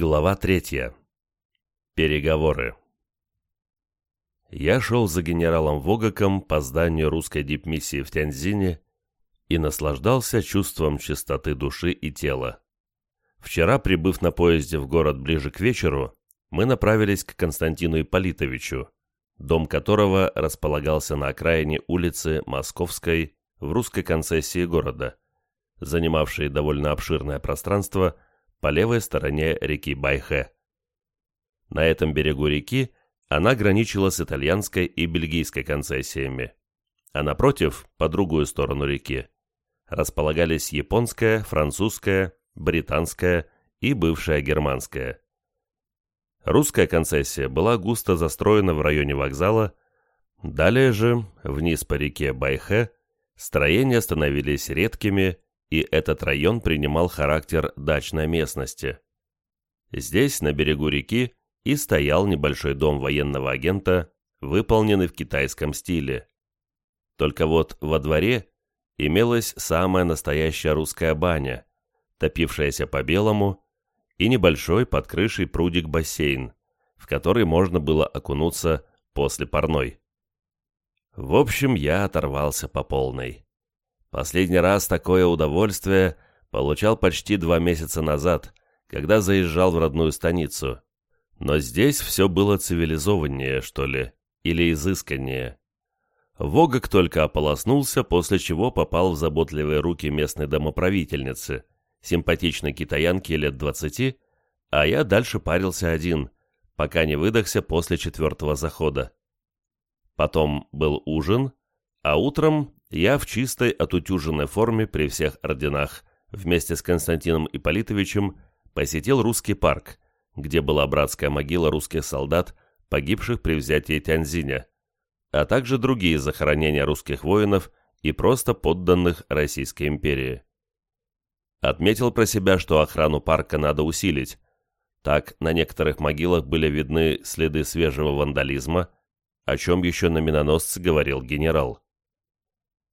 Глава третья. Переговоры. Я шел за генералом Вогаком по зданию русской дипмиссии в Тяньзине и наслаждался чувством чистоты души и тела. Вчера, прибыв на поезде в город ближе к вечеру, мы направились к Константину Ипполитовичу, дом которого располагался на окраине улицы Московской в русской концессии города, занимавшей довольно обширное пространство – по левой стороне реки Байхе. На этом берегу реки она граничила с итальянской и бельгийской концессиями, а напротив, по другую сторону реки, располагались японская, французская, британская и бывшая германская. Русская концессия была густо застроена в районе вокзала, далее же, вниз по реке Байхе, строения становились редкими и этот район принимал характер дачной местности. Здесь, на берегу реки, и стоял небольшой дом военного агента, выполненный в китайском стиле. Только вот во дворе имелась самая настоящая русская баня, топившаяся по-белому, и небольшой под крышей прудик-бассейн, в который можно было окунуться после парной. В общем, я оторвался по полной. Последний раз такое удовольствие получал почти два месяца назад, когда заезжал в родную станицу. Но здесь все было цивилизованнее, что ли, или изысканнее. Вогок только ополоснулся, после чего попал в заботливые руки местной домоправительницы, симпатичной китаянки лет двадцати, а я дальше парился один, пока не выдохся после четвертого захода. Потом был ужин, а утром я в чистой отутюженной форме при всех орденах вместе с Константином Ипполитовичем посетил русский парк, где была братская могила русских солдат, погибших при взятии Тяньзиня, а также другие захоронения русских воинов и просто подданных Российской империи. Отметил про себя, что охрану парка надо усилить. Так, на некоторых могилах были видны следы свежего вандализма, о чем еще на миноносце говорил генерал.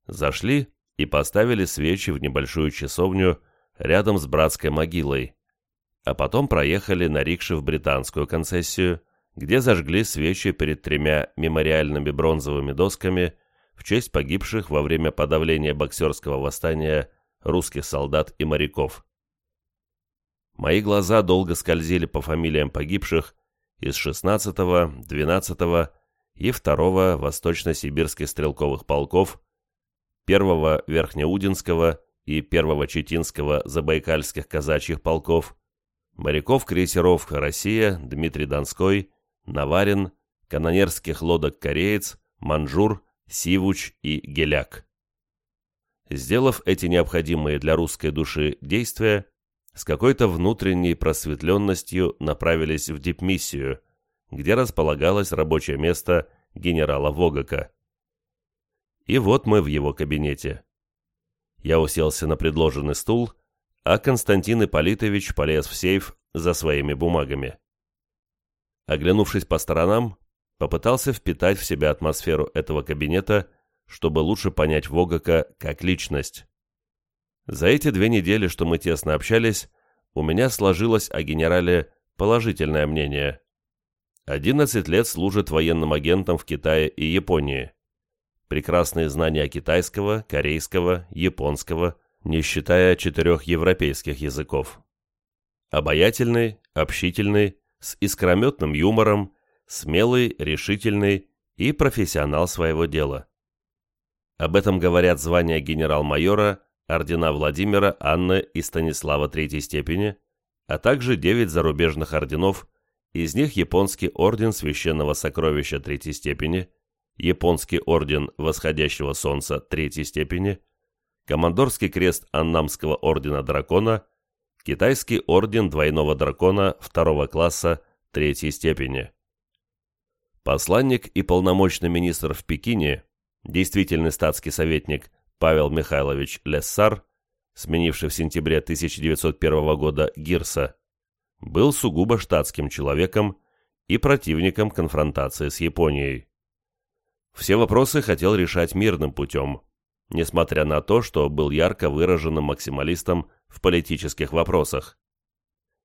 Зашли и поставили свечи в небольшую часовню рядом с братской могилой, а потом проехали на рикше в британскую концессию, где зажгли свечи перед тремя мемориальными бронзовыми досками в честь погибших во время подавления боксерского восстания русских солдат и моряков. Мои глаза долго скользили по фамилиям погибших из 16-го, 12-го и 2-го восточно-сибирских стрелковых полков, первого Верхнеудинского и первого Четинского Забайкальских казачьих полков, моряков крейсеров «Россия», Дмитрий Донской, Наварин, канонерских лодок «Кореец», «Манжур», «Сивуч» и «Геляк». Сделав эти необходимые для русской души действия, с какой-то внутренней просветленностью направились в дипмиссию, где располагалось рабочее место генерала Вогака. И вот мы в его кабинете. Я уселся на предложенный стул, а Константин Ипполитович полез в сейф за своими бумагами. Оглянувшись по сторонам, попытался впитать в себя атмосферу этого кабинета, чтобы лучше понять Вогака как личность. За эти две недели, что мы тесно общались, у меня сложилось о генерале положительное мнение. 11 лет служит военным агентом в Китае и Японии прекрасные знания китайского, корейского, японского, не считая четырех европейских языков. Обаятельный, общительный, с искрометным юмором, смелый, решительный и профессионал своего дела. Об этом говорят звания генерал-майора, ордена Владимира, Анны и Станислава третьей степени, а также девять зарубежных орденов, из них японский орден Священного Сокровища третьей степени – японский орден восходящего солнца третьей степени, командорский крест Аннамского ордена дракона, китайский орден двойного дракона второго класса третьей степени. Посланник и полномочный министр в Пекине, действительный статский советник Павел Михайлович Лессар, сменивший в сентябре 1901 года Гирса, был сугубо штатским человеком и противником конфронтации с Японией. Все вопросы хотел решать мирным путем, несмотря на то, что был ярко выраженным максималистом в политических вопросах.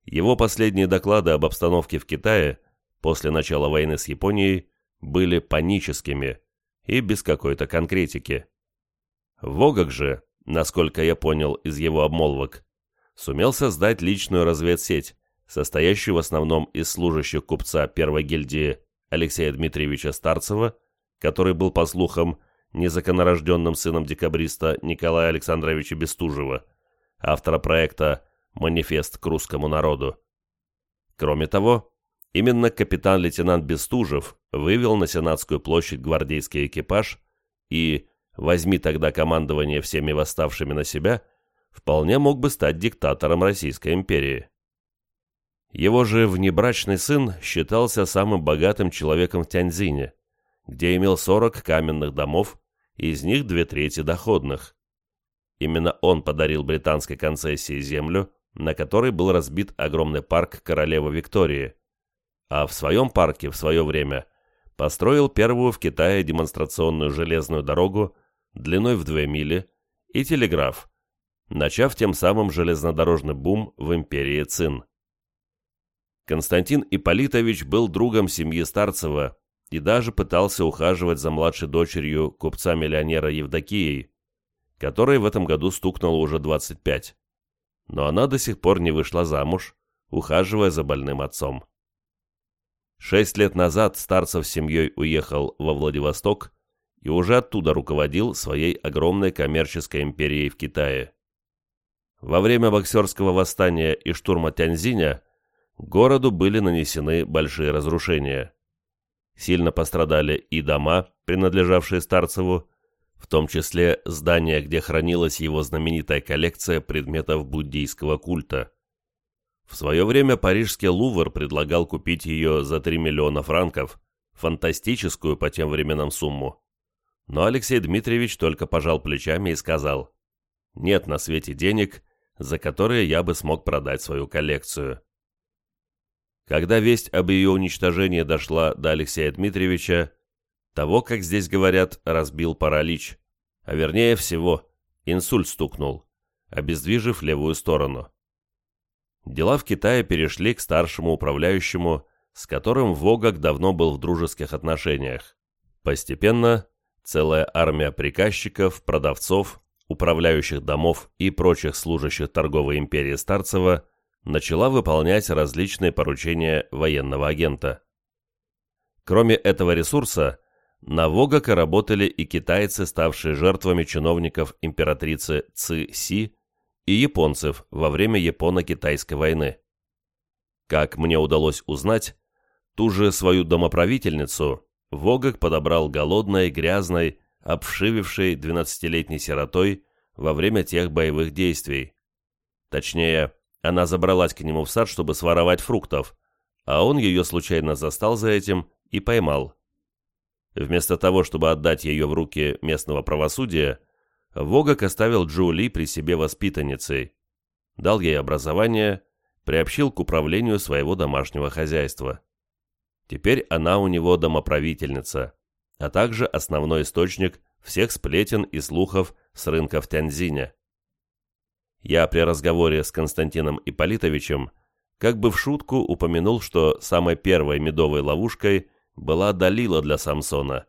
Его последние доклады об обстановке в Китае после начала войны с Японией были паническими и без какой-то конкретики. Вогак же, насколько я понял из его обмолвок, сумел создать личную разведсеть, состоящую в основном из служащих купца первой гильдии Алексея Дмитриевича Старцева, который был, по слухам, незаконнорожденным сыном декабриста Николая Александровича Бестужева, автора проекта «Манифест к русскому народу». Кроме того, именно капитан-лейтенант Бестужев вывел на Сенатскую площадь гвардейский экипаж и, возьми тогда командование всеми восставшими на себя, вполне мог бы стать диктатором Российской империи. Его же внебрачный сын считался самым богатым человеком в Тяньцзине, где имел 40 каменных домов, из них две трети доходных. Именно он подарил британской концессии землю, на которой был разбит огромный парк королевы Виктории, а в своем парке в свое время построил первую в Китае демонстрационную железную дорогу длиной в две мили и телеграф, начав тем самым железнодорожный бум в империи Цин. Константин Ипполитович был другом семьи Старцева и даже пытался ухаживать за младшей дочерью купца-миллионера Евдокией, которой в этом году стукнуло уже 25. Но она до сих пор не вышла замуж, ухаживая за больным отцом. Шесть лет назад Старцев с семьей уехал во Владивосток и уже оттуда руководил своей огромной коммерческой империей в Китае. Во время боксерского восстания и штурма Тяньзиня городу были нанесены большие разрушения. Сильно пострадали и дома, принадлежавшие Старцеву, в том числе здание, где хранилась его знаменитая коллекция предметов буддийского культа. В свое время парижский Лувр предлагал купить ее за 3 миллиона франков, фантастическую по тем временам сумму. Но Алексей Дмитриевич только пожал плечами и сказал, «Нет на свете денег, за которые я бы смог продать свою коллекцию». Когда весть об ее уничтожении дошла до Алексея Дмитриевича, того, как здесь говорят, разбил паралич, а вернее всего, инсульт стукнул, обездвижив левую сторону. Дела в Китае перешли к старшему управляющему, с которым Вогак давно был в дружеских отношениях. Постепенно целая армия приказчиков, продавцов, управляющих домов и прочих служащих торговой империи Старцева начала выполнять различные поручения военного агента. Кроме этого ресурса, на Вогака работали и китайцы, ставшие жертвами чиновников императрицы Ци Си и японцев во время Японо-Китайской войны. Как мне удалось узнать, ту же свою домоправительницу Вогак подобрал голодной, грязной, обшивившей 12-летней сиротой во время тех боевых действий. Точнее, она забралась к нему в сад, чтобы своровать фруктов, а он ее случайно застал за этим и поймал. Вместо того, чтобы отдать ее в руки местного правосудия, Вогак оставил Джули при себе воспитанницей, дал ей образование, приобщил к управлению своего домашнего хозяйства. Теперь она у него домоправительница, а также основной источник всех сплетен и слухов с рынка в Тяньзине. Я при разговоре с Константином Ипполитовичем как бы в шутку упомянул, что самой первой медовой ловушкой была Далила для Самсона.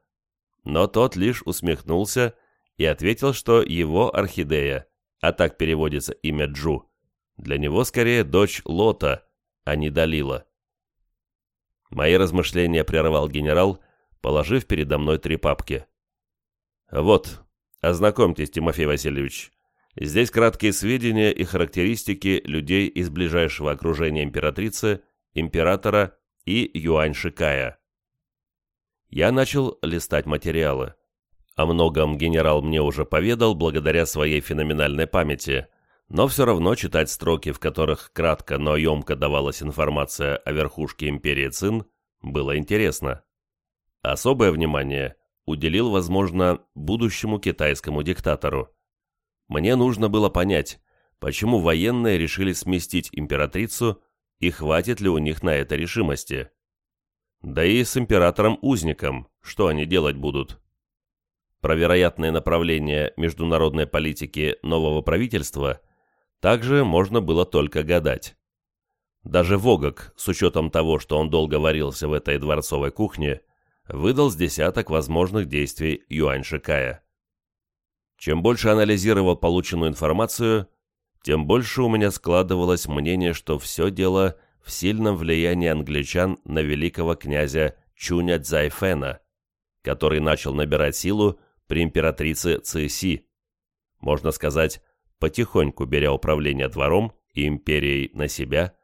Но тот лишь усмехнулся и ответил, что его орхидея, а так переводится имя Джу, для него скорее дочь Лота, а не Далила. Мои размышления прервал генерал, положив передо мной три папки. «Вот, ознакомьтесь, Тимофей Васильевич. Здесь краткие сведения и характеристики людей из ближайшего окружения императрицы, императора и Юань Шикая. Я начал листать материалы. О многом генерал мне уже поведал благодаря своей феноменальной памяти, но все равно читать строки, в которых кратко, но емко давалась информация о верхушке империи Цин, было интересно. Особое внимание уделил, возможно, будущему китайскому диктатору. Мне нужно было понять, почему военные решили сместить императрицу и хватит ли у них на это решимости. Да и с императором-узником, что они делать будут? Про вероятное направление международной политики нового правительства также можно было только гадать. Даже Вогок, с учетом того, что он долго варился в этой дворцовой кухне, выдал с десяток возможных действий Юань Шикая. Чем больше анализировал полученную информацию, тем больше у меня складывалось мнение, что все дело в сильном влиянии англичан на великого князя Чуня Цзайфена, который начал набирать силу при императрице Циси, можно сказать, потихоньку беря управление двором и империей на себя,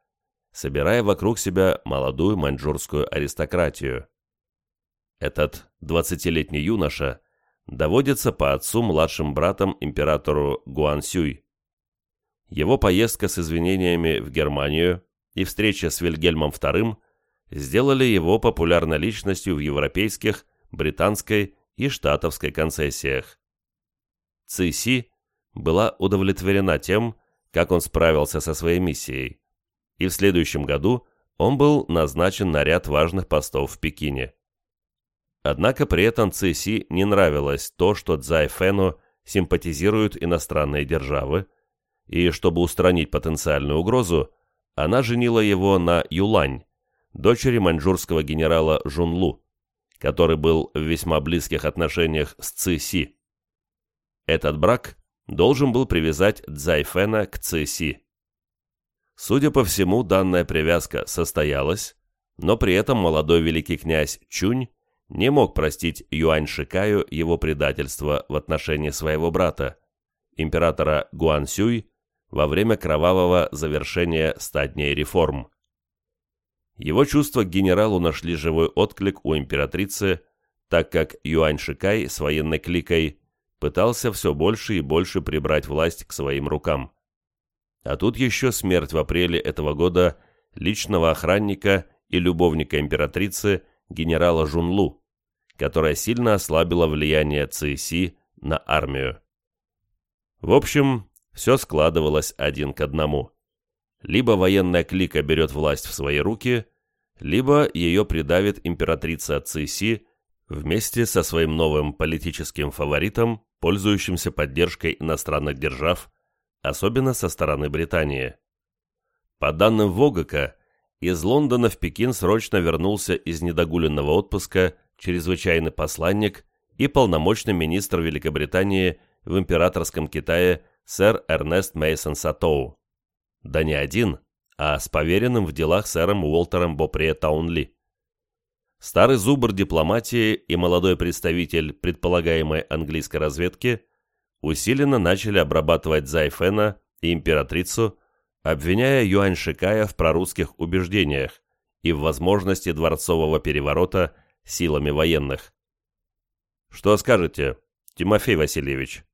собирая вокруг себя молодую маньчжурскую аристократию. Этот двадцатилетний юноша доводится по отцу младшим братом императору Гуансюй. Его поездка с извинениями в Германию и встреча с Вильгельмом II сделали его популярной личностью в европейских, британской и штатовской концессиях. Циси была удовлетворена тем, как он справился со своей миссией, и в следующем году он был назначен на ряд важных постов в Пекине. Однако при этом Циси не нравилось то, что Цзай Фэну симпатизируют иностранные державы, и чтобы устранить потенциальную угрозу, она женила его на Юлань, дочери маньчжурского генерала Жунлу, который был в весьма близких отношениях с Циси. Этот брак должен был привязать Цзайфена к Циси. Судя по всему, данная привязка состоялась, но при этом молодой великий князь Чунь не мог простить Юань Шикаю его предательство в отношении своего брата, императора Гуансюй, во время кровавого завершения ста дней реформ. Его чувства к генералу нашли живой отклик у императрицы, так как Юань Шикай с военной кликой пытался все больше и больше прибрать власть к своим рукам. А тут еще смерть в апреле этого года личного охранника и любовника императрицы генерала Жунлу, которая сильно ослабила влияние ЦСИ на армию. В общем, все складывалось один к одному. Либо военная клика берет власть в свои руки, либо ее придавит императрица Циси вместе со своим новым политическим фаворитом, пользующимся поддержкой иностранных держав, особенно со стороны Британии. По данным Вогака, из Лондона в Пекин срочно вернулся из недогуленного отпуска чрезвычайный посланник и полномочный министр Великобритании в императорском Китае сэр Эрнест Мейсон Сатоу. Да не один, а с поверенным в делах сэром Уолтером Бопре Таунли. Старый зубр дипломатии и молодой представитель предполагаемой английской разведки усиленно начали обрабатывать Зайфена и императрицу, обвиняя Юань Шикая в прорусских убеждениях и в возможности дворцового переворота силами военных. «Что скажете, Тимофей Васильевич?»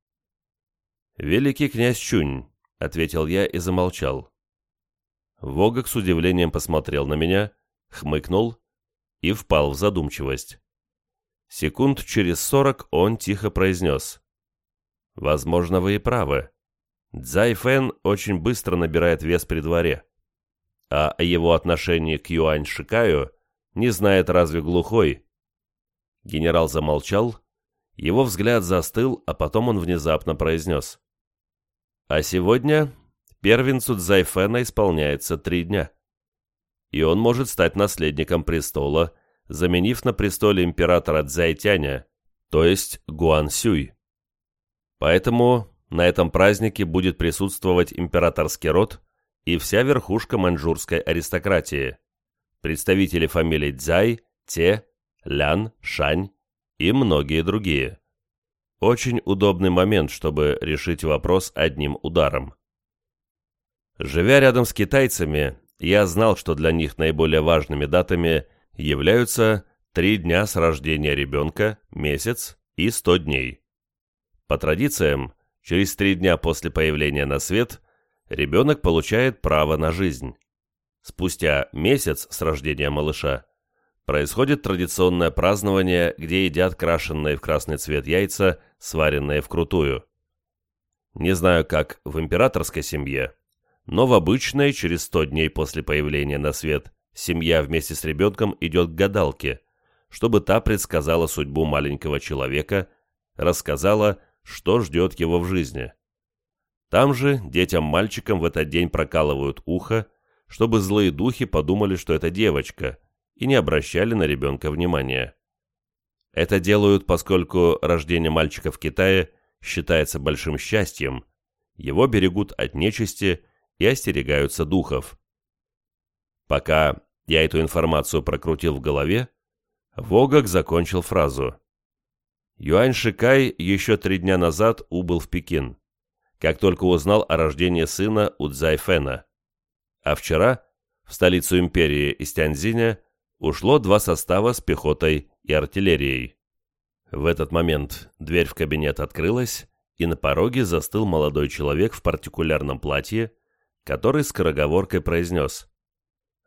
«Великий князь Чунь», — ответил я и замолчал. Вогок с удивлением посмотрел на меня, хмыкнул и впал в задумчивость. Секунд через сорок он тихо произнес. «Возможно, вы и правы. Цзай Фэн очень быстро набирает вес при дворе. А его отношении к Юань Шикаю не знает разве глухой». Генерал замолчал, его взгляд застыл, а потом он внезапно произнес. «А сегодня первенцу Цзайфена исполняется три дня» и он может стать наследником престола, заменив на престоле императора Цзайтяня, то есть Гуансюй. Поэтому на этом празднике будет присутствовать императорский род и вся верхушка маньчжурской аристократии, представители фамилий Цзай, Те, Лян, Шань и многие другие. Очень удобный момент, чтобы решить вопрос одним ударом. Живя рядом с китайцами, я знал, что для них наиболее важными датами являются три дня с рождения ребенка, месяц и сто дней. По традициям, через три дня после появления на свет ребенок получает право на жизнь. Спустя месяц с рождения малыша происходит традиционное празднование, где едят крашенные в красный цвет яйца, сваренные вкрутую. Не знаю, как в императорской семье, но в обычной, через 100 дней после появления на свет, семья вместе с ребенком идет к гадалке, чтобы та предсказала судьбу маленького человека, рассказала, что ждет его в жизни. Там же детям-мальчикам в этот день прокалывают ухо, чтобы злые духи подумали, что это девочка, и не обращали на ребенка внимания. Это делают, поскольку рождение мальчика в Китае считается большим счастьем, его берегут от нечисти и остерегаются духов. Пока я эту информацию прокрутил в голове, Вогак закончил фразу. Юань Шикай еще три дня назад убыл в Пекин, как только узнал о рождении сына у Цзайфена. А вчера в столицу империи из Тяньзиня ушло два состава с пехотой и артиллерией. В этот момент дверь в кабинет открылась, и на пороге застыл молодой человек в партикулярном платье, который скороговоркой произнес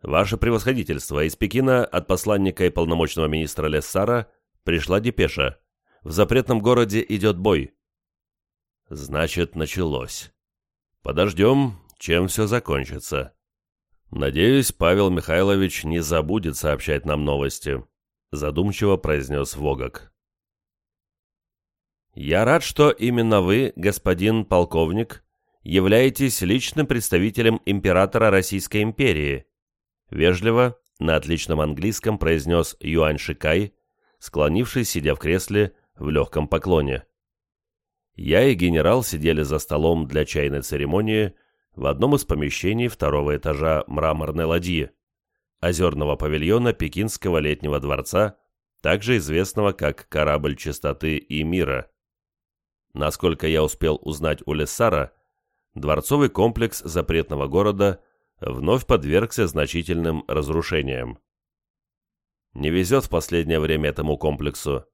«Ваше превосходительство, из Пекина от посланника и полномочного министра Лессара пришла депеша. В запретном городе идет бой». «Значит, началось. Подождем, чем все закончится». «Надеюсь, Павел Михайлович не забудет сообщать нам новости», задумчиво произнес Вогак. «Я рад, что именно вы, господин полковник, являетесь личным представителем императора Российской империи», вежливо, на отличном английском произнес Юань Шикай, склонившись, сидя в кресле, в легком поклоне. Я и генерал сидели за столом для чайной церемонии в одном из помещений второго этажа мраморной ладьи, озерного павильона Пекинского летнего дворца, также известного как «Корабль чистоты и мира». Насколько я успел узнать у Лессара, дворцовый комплекс запретного города вновь подвергся значительным разрушениям. Не везет в последнее время этому комплексу.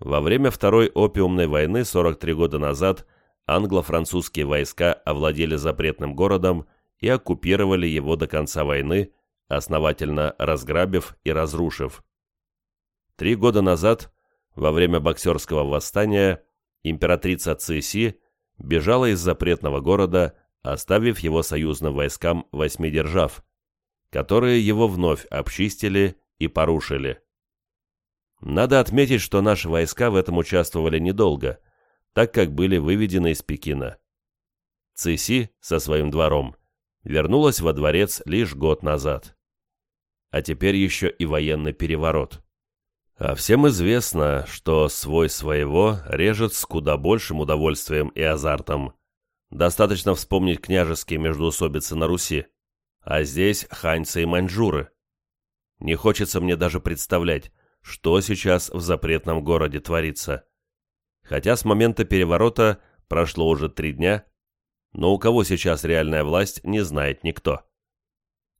Во время Второй опиумной войны 43 года назад англо-французские войска овладели запретным городом и оккупировали его до конца войны, основательно разграбив и разрушив. Три года назад, во время боксерского восстания, императрица Циси бежала из запретного города, оставив его союзным войскам восьми держав, которые его вновь обчистили и порушили. Надо отметить, что наши войска в этом участвовали недолго, так как были выведены из Пекина. Циси со своим двором вернулась во дворец лишь год назад. А теперь еще и военный переворот. А всем известно, что свой своего режет с куда большим удовольствием и азартом. Достаточно вспомнить княжеские междоусобицы на Руси. А здесь ханьцы и маньчжуры. Не хочется мне даже представлять, что сейчас в запретном городе творится. Хотя с момента переворота прошло уже три дня, но у кого сейчас реальная власть, не знает никто.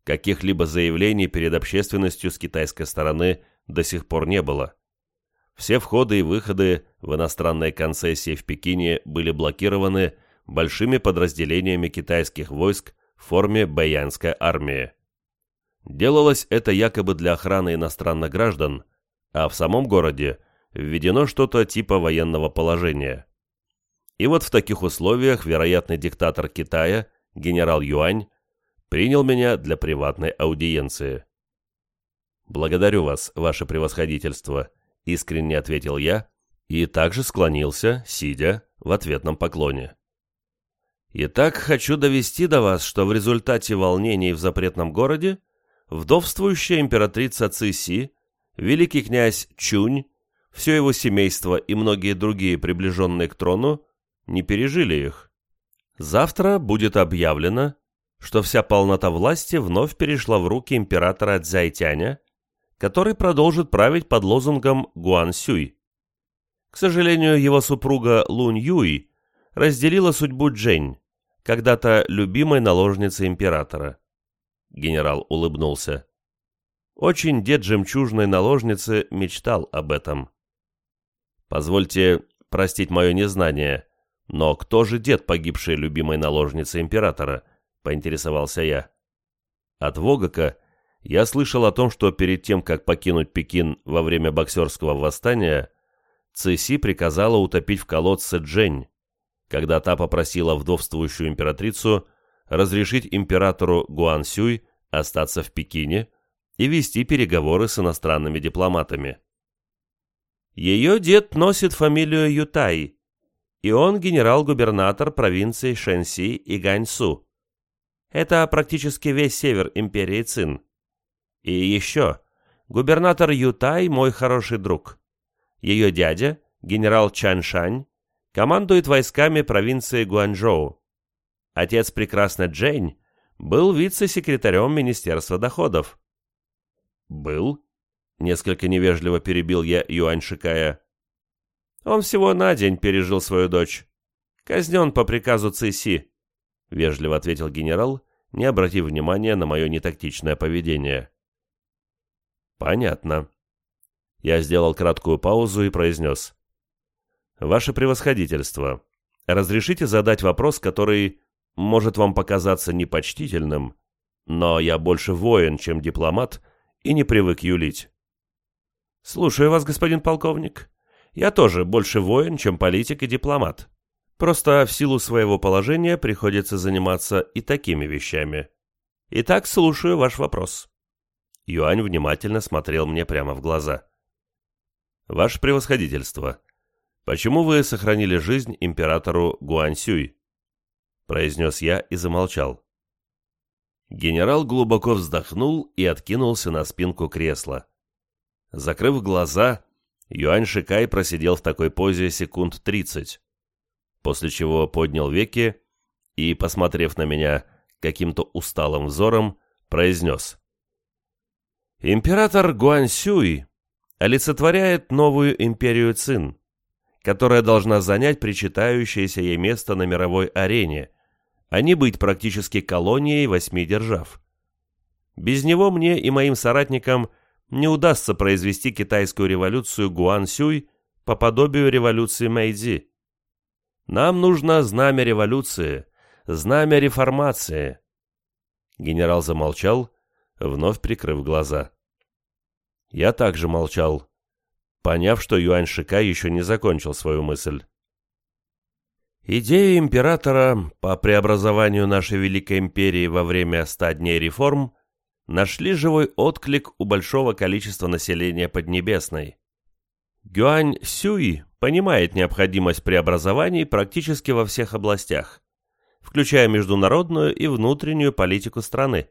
Каких-либо заявлений перед общественностью с китайской стороны до сих пор не было. Все входы и выходы в иностранные концессии в Пекине были блокированы большими подразделениями китайских войск в форме Баянской армии. Делалось это якобы для охраны иностранных граждан, а в самом городе введено что-то типа военного положения. И вот в таких условиях вероятный диктатор Китая, генерал Юань, принял меня для приватной аудиенции. «Благодарю вас, ваше превосходительство», — искренне ответил я и также склонился, сидя, в ответном поклоне. «Итак, хочу довести до вас, что в результате волнений в запретном городе вдовствующая императрица Циси, великий князь Чунь, все его семейство и многие другие приближенные к трону не пережили их. Завтра будет объявлено, что вся полнота власти вновь перешла в руки императора Цзайтяня, который продолжит править под лозунгом Гуан Сюй. К сожалению, его супруга Лунь Юй разделила судьбу Джень, когда-то любимой наложницы императора. Генерал улыбнулся. Очень дед жемчужной наложницы мечтал об этом. Позвольте простить мое незнание, но кто же дед погибшей любимой наложницы императора? Поинтересовался я. От Вогака я слышал о том, что перед тем, как покинуть Пекин во время боксерского восстания, Цеси приказала утопить в колодце Джень, когда та попросила вдовствующую императрицу разрешить императору Гуансюй остаться в Пекине и вести переговоры с иностранными дипломатами. Ее дед носит фамилию Ютай, и он генерал-губернатор провинций Шэньси и Ганьсу. Это практически весь север империи Цин. И еще, губернатор Ютай мой хороший друг. Ее дядя, генерал Чан Шань, командует войсками провинции Гуанчжоу. Отец прекрасной Джейн был вице-секретарем Министерства доходов. «Был?» — несколько невежливо перебил я Юань Шикая. «Он всего на день пережил свою дочь. Казнен по приказу Циси», — вежливо ответил генерал, не обратив внимания на мое нетактичное поведение. «Понятно». Я сделал краткую паузу и произнес. «Ваше превосходительство, разрешите задать вопрос, который может вам показаться непочтительным, но я больше воин, чем дипломат, и не привык юлить». «Слушаю вас, господин полковник. Я тоже больше воин, чем политик и дипломат. Просто в силу своего положения приходится заниматься и такими вещами. Итак, слушаю ваш вопрос». Юань внимательно смотрел мне прямо в глаза. «Ваше превосходительство, почему вы сохранили жизнь императору Гуаньсюй?» произнес я и замолчал. Генерал глубоко вздохнул и откинулся на спинку кресла. Закрыв глаза, Юань Шикай просидел в такой позе секунд тридцать, после чего поднял веки и, посмотрев на меня каким-то усталым взором, произнес. Император Гуансюй олицетворяет новую империю Цин, которая должна занять причитающееся ей место на мировой арене, а не быть практически колонией восьми держав. Без него мне и моим соратникам не удастся произвести китайскую революцию Гуансюй по подобию революции Мэйдзи. Нам нужно знамя революции, знамя реформации. Генерал замолчал, вновь прикрыв глаза. Я также молчал, поняв, что Юань Шика еще не закончил свою мысль. Идеи императора по преобразованию нашей Великой Империи во время ста дней реформ нашли живой отклик у большого количества населения Поднебесной. Гюань Сюй понимает необходимость преобразований практически во всех областях, включая международную и внутреннюю политику страны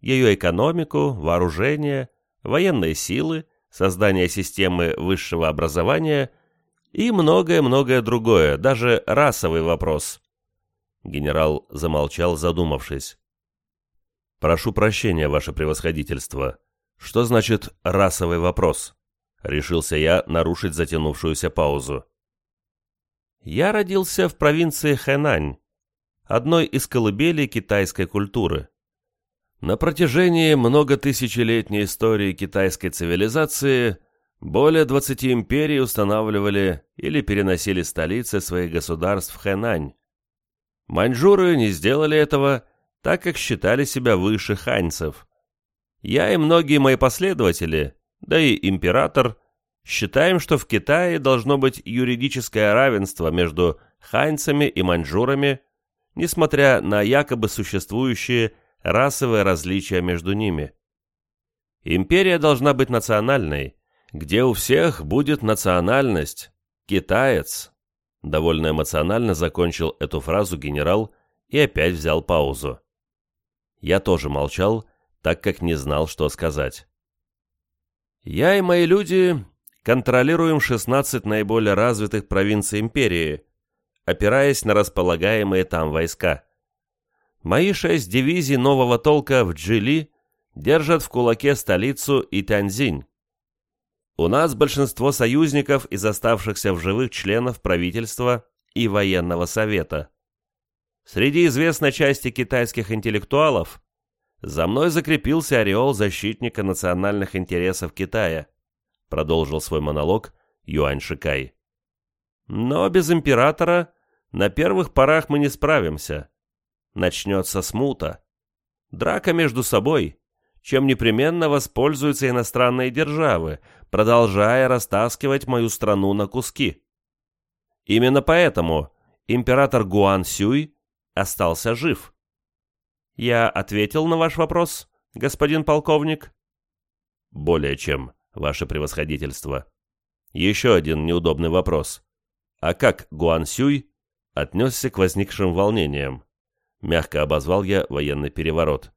ее экономику, вооружение, военные силы, создание системы высшего образования и многое-многое другое, даже расовый вопрос. Генерал замолчал, задумавшись. «Прошу прощения, ваше превосходительство. Что значит расовый вопрос?» Решился я нарушить затянувшуюся паузу. Я родился в провинции Хэнань, одной из колыбелей китайской культуры. На протяжении многотысячелетней истории китайской цивилизации более 20 империй устанавливали или переносили столицы своих государств в Хэнань. Маньчжуры не сделали этого, так как считали себя выше ханьцев. Я и многие мои последователи, да и император, считаем, что в Китае должно быть юридическое равенство между ханьцами и маньчжурами, несмотря на якобы существующие расовые различия между ними. Империя должна быть национальной, где у всех будет национальность, китаец. Довольно эмоционально закончил эту фразу генерал и опять взял паузу. Я тоже молчал, так как не знал, что сказать. Я и мои люди контролируем 16 наиболее развитых провинций империи, опираясь на располагаемые там войска. Мои шесть дивизий нового толка в Джили держат в кулаке столицу и Танзинь. У нас большинство союзников из оставшихся в живых членов правительства и военного совета. Среди известной части китайских интеллектуалов за мной закрепился ореол защитника национальных интересов Китая, продолжил свой монолог Юань Шикай. Но без императора на первых порах мы не справимся начнется смута. Драка между собой, чем непременно воспользуются иностранные державы, продолжая растаскивать мою страну на куски. Именно поэтому император Гуан Сюй остался жив. Я ответил на ваш вопрос, господин полковник? Более чем, ваше превосходительство. Еще один неудобный вопрос. А как Гуан Сюй отнесся к возникшим волнениям? мягко обозвал я военный переворот.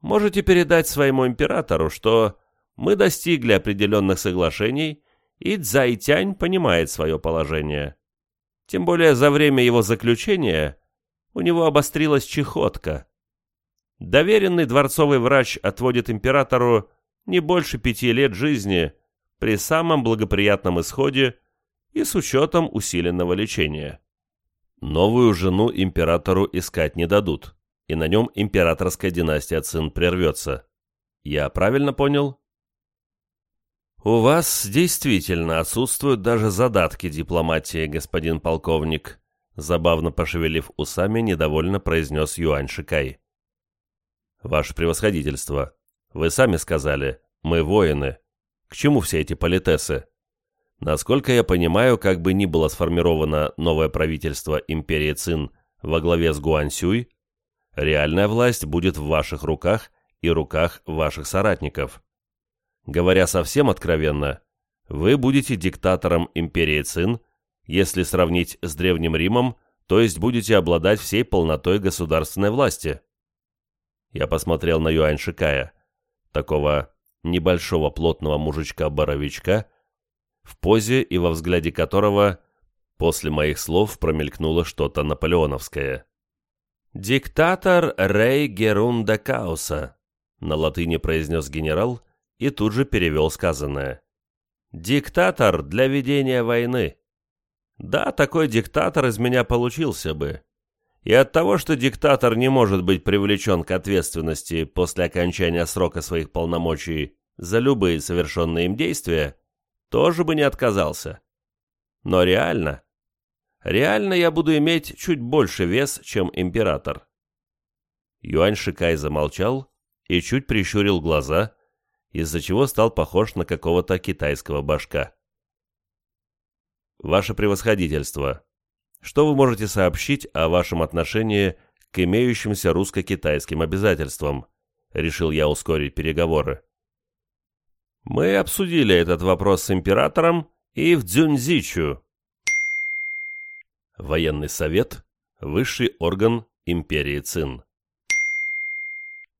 Можете передать своему императору, что мы достигли определенных соглашений, и Цзайтянь понимает свое положение. Тем более за время его заключения у него обострилась чехотка. Доверенный дворцовый врач отводит императору не больше пяти лет жизни при самом благоприятном исходе и с учетом усиленного лечения. Новую жену императору искать не дадут, и на нем императорская династия Цин прервется. Я правильно понял? У вас действительно отсутствуют даже задатки дипломатии, господин полковник, забавно пошевелив усами, недовольно произнес Юань Шикай. Ваше превосходительство, вы сами сказали, мы воины. К чему все эти политесы? Насколько я понимаю, как бы ни было сформировано новое правительство империи Цин во главе с Гуансюй, реальная власть будет в ваших руках и руках ваших соратников. Говоря совсем откровенно, вы будете диктатором империи Цин, если сравнить с Древним Римом, то есть будете обладать всей полнотой государственной власти. Я посмотрел на Юань Шикая, такого небольшого плотного мужичка-боровичка, в позе и во взгляде которого после моих слов промелькнуло что-то наполеоновское. «Диктатор Рей Герунда Кауса», — на латыни произнес генерал и тут же перевел сказанное. «Диктатор для ведения войны». Да, такой диктатор из меня получился бы. И от того, что диктатор не может быть привлечен к ответственности после окончания срока своих полномочий за любые совершенные им действия, тоже бы не отказался. Но реально, реально я буду иметь чуть больше вес, чем император. Юань Шикай замолчал и чуть прищурил глаза, из-за чего стал похож на какого-то китайского башка. «Ваше превосходительство, что вы можете сообщить о вашем отношении к имеющимся русско-китайским обязательствам?» Решил я ускорить переговоры. Мы обсудили этот вопрос с императором и в Дзюньзичу. Военный совет – высший орган империи Цин.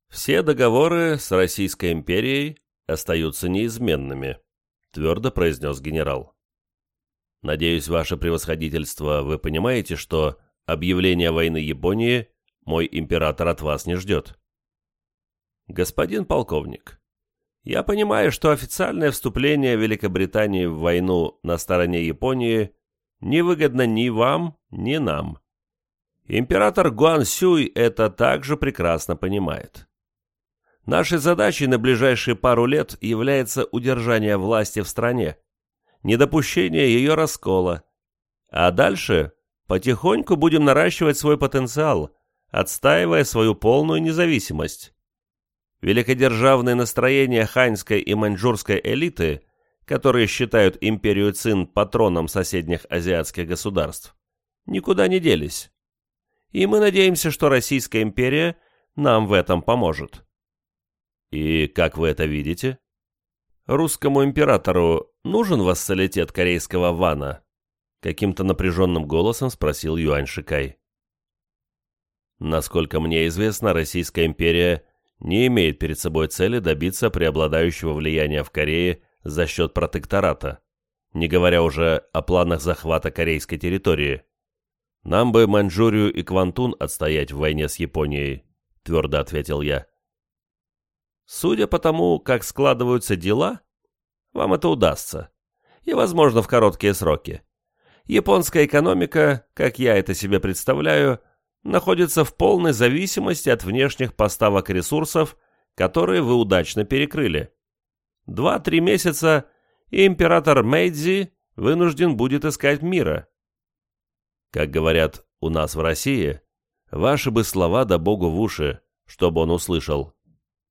Все договоры с Российской империей остаются неизменными, твердо произнес генерал. Надеюсь, ваше превосходительство, вы понимаете, что объявление войны Японии мой император от вас не ждет. Господин полковник, я понимаю, что официальное вступление Великобритании в войну на стороне Японии невыгодно ни вам, ни нам. Император Гуан Сюй это также прекрасно понимает. Нашей задачей на ближайшие пару лет является удержание власти в стране, недопущение ее раскола. А дальше потихоньку будем наращивать свой потенциал, отстаивая свою полную независимость. Великодержавные настроения ханьской и маньчжурской элиты, которые считают империю Цин патроном соседних азиатских государств, никуда не делись. И мы надеемся, что Российская империя нам в этом поможет. И как вы это видите? Русскому императору нужен вассалитет корейского вана? Каким-то напряженным голосом спросил Юань Шикай. Насколько мне известно, Российская империя не имеет перед собой цели добиться преобладающего влияния в Корее за счет протектората, не говоря уже о планах захвата корейской территории. Нам бы Маньчжурию и Квантун отстоять в войне с Японией, твердо ответил я. Судя по тому, как складываются дела, вам это удастся. И, возможно, в короткие сроки. Японская экономика, как я это себе представляю, находится в полной зависимости от внешних поставок ресурсов, которые вы удачно перекрыли. Два-три месяца, и император Мэйдзи вынужден будет искать мира. Как говорят у нас в России, ваши бы слова да богу в уши, чтобы он услышал.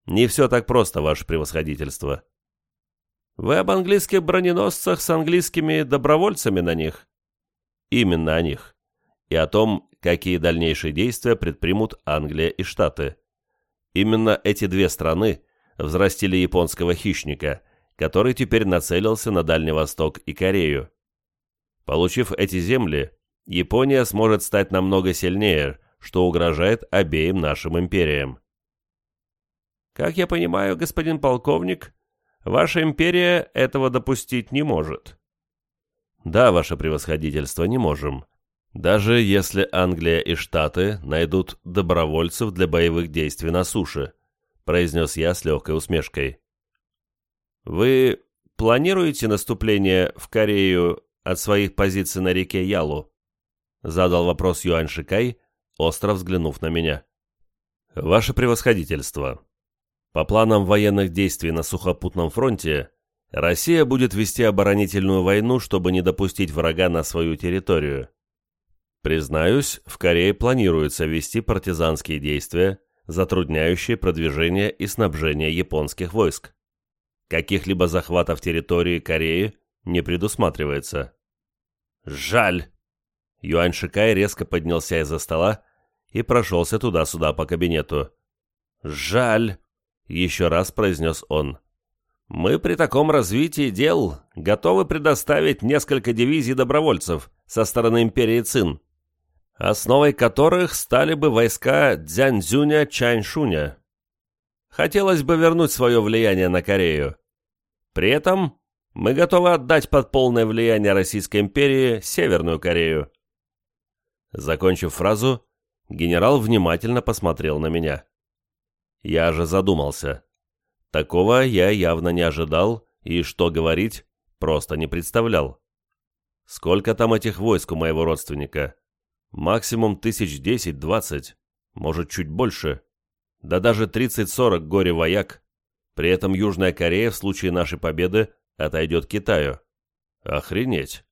Не все так просто, ваше превосходительство. Вы об английских броненосцах с английскими добровольцами на них? Именно о них. И о том, какие дальнейшие действия предпримут Англия и Штаты. Именно эти две страны взрастили японского хищника, который теперь нацелился на Дальний Восток и Корею. Получив эти земли, Япония сможет стать намного сильнее, что угрожает обеим нашим империям. Как я понимаю, господин полковник, ваша империя этого допустить не может. Да, ваше превосходительство, не можем. Даже если Англия и Штаты найдут добровольцев для боевых действий на суше, произнес я с легкой усмешкой. Вы планируете наступление в Корею от своих позиций на реке Ялу? Задал вопрос Юань Шикай, остро взглянув на меня. Ваше превосходительство, по планам военных действий на сухопутном фронте, Россия будет вести оборонительную войну, чтобы не допустить врага на свою территорию. Признаюсь, в Корее планируется вести партизанские действия, затрудняющие продвижение и снабжение японских войск. Каких-либо захватов территории Кореи не предусматривается. Жаль. Юань Шикай резко поднялся из-за стола и прошелся туда-сюда по кабинету. Жаль. Еще раз произнес он. Мы при таком развитии дел готовы предоставить несколько дивизий добровольцев со стороны империи Цин, основой которых стали бы войска Дзяньцзюня Чаньшуня. Хотелось бы вернуть свое влияние на Корею. При этом мы готовы отдать под полное влияние Российской империи Северную Корею. Закончив фразу, генерал внимательно посмотрел на меня. Я же задумался. Такого я явно не ожидал и, что говорить, просто не представлял. Сколько там этих войск у моего родственника? Максимум тысяч десять-двадцать, может, чуть больше. Да даже тридцать-сорок горе-вояк. При этом Южная Корея в случае нашей победы отойдет Китаю. Охренеть.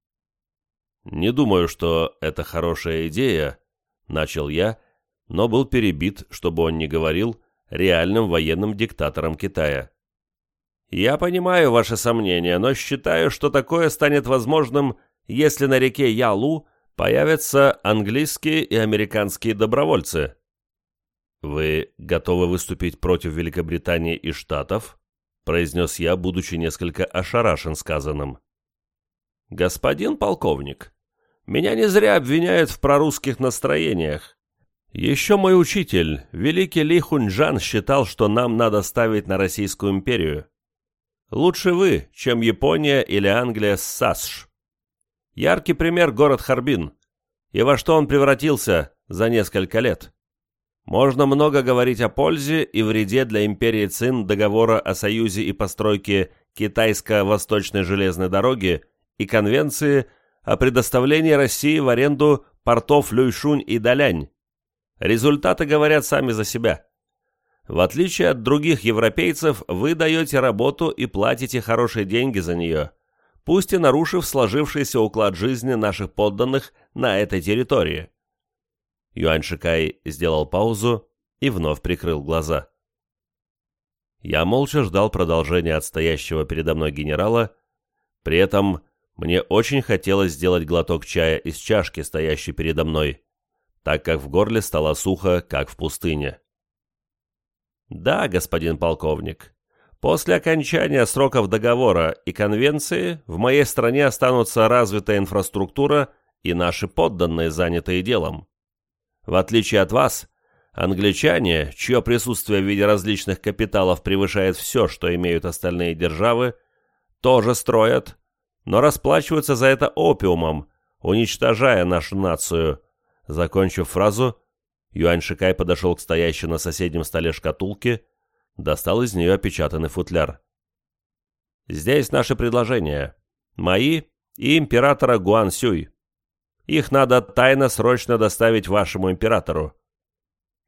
Не думаю, что это хорошая идея, начал я, но был перебит, чтобы он не говорил, реальным военным диктатором Китая. Я понимаю ваши сомнения, но считаю, что такое станет возможным, если на реке Ялу появятся английские и американские добровольцы. Вы готовы выступить против Великобритании и Штатов? произнес я, будучи несколько ошарашен сказанным. Господин полковник, меня не зря обвиняют в прорусских настроениях. Еще мой учитель, великий Ли Хуньжан, считал, что нам надо ставить на Российскую империю. Лучше вы, чем Япония или Англия с САСШ. Яркий пример город Харбин. И во что он превратился за несколько лет. Можно много говорить о пользе и вреде для империи Цин договора о союзе и постройке Китайско-Восточной железной дороги и конвенции о предоставлении России в аренду портов Люйшунь и Далянь. Результаты говорят сами за себя. В отличие от других европейцев, вы даете работу и платите хорошие деньги за нее, пусть и нарушив сложившийся уклад жизни наших подданных на этой территории. Юань Шикай сделал паузу и вновь прикрыл глаза. Я молча ждал продолжения от стоящего передо мной генерала, при этом мне очень хотелось сделать глоток чая из чашки, стоящей передо мной так как в горле стало сухо, как в пустыне. «Да, господин полковник, после окончания сроков договора и конвенции в моей стране останутся развитая инфраструктура и наши подданные, занятые делом. В отличие от вас, англичане, чье присутствие в виде различных капиталов превышает все, что имеют остальные державы, тоже строят, но расплачиваются за это опиумом, уничтожая нашу нацию, Закончив фразу, Юань Шикай подошел к стоящей на соседнем столе шкатулке, достал из нее опечатанный футляр. «Здесь наши предложения. Мои и императора Гуан Сюй. Их надо тайно срочно доставить вашему императору».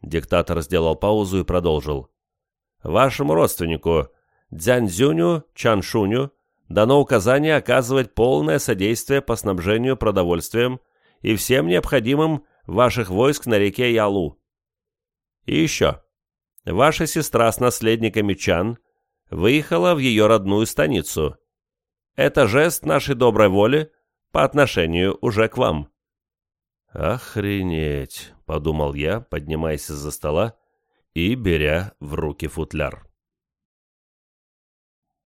Диктатор сделал паузу и продолжил. «Вашему родственнику, Дзяньцзюню Чаншуню, дано указание оказывать полное содействие по снабжению продовольствием и всем необходимым ваших войск на реке Ялу. И еще. Ваша сестра с наследниками Чан выехала в ее родную станицу. Это жест нашей доброй воли по отношению уже к вам. «Охренеть!» — подумал я, поднимаясь из-за стола и беря в руки футляр.